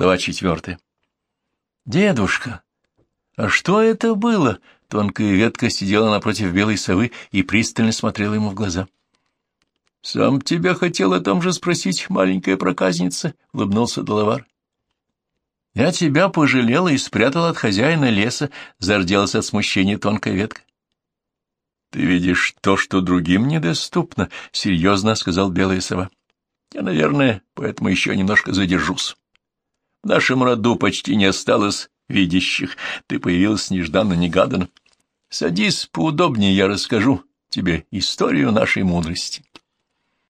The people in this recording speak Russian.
Глава четвертая. «Дедушка, а что это было?» Тонкая ветка сидела напротив белой совы и пристально смотрела ему в глаза. — Сам тебя хотел о том же спросить, маленькая проказница, — улыбнулся Доловар. — Я тебя пожалела и спрятала от хозяина леса, — зарделась от смущения тонкая ветка. — Ты видишь то, что другим недоступно, — серьезно сказал белая сова. — Я, наверное, поэтому еще немножко задержусь. В нашем роду почти не осталось видящих. Ты появилась нежданно-негаданно. Садись поудобнее, я расскажу тебе историю нашей мудрости.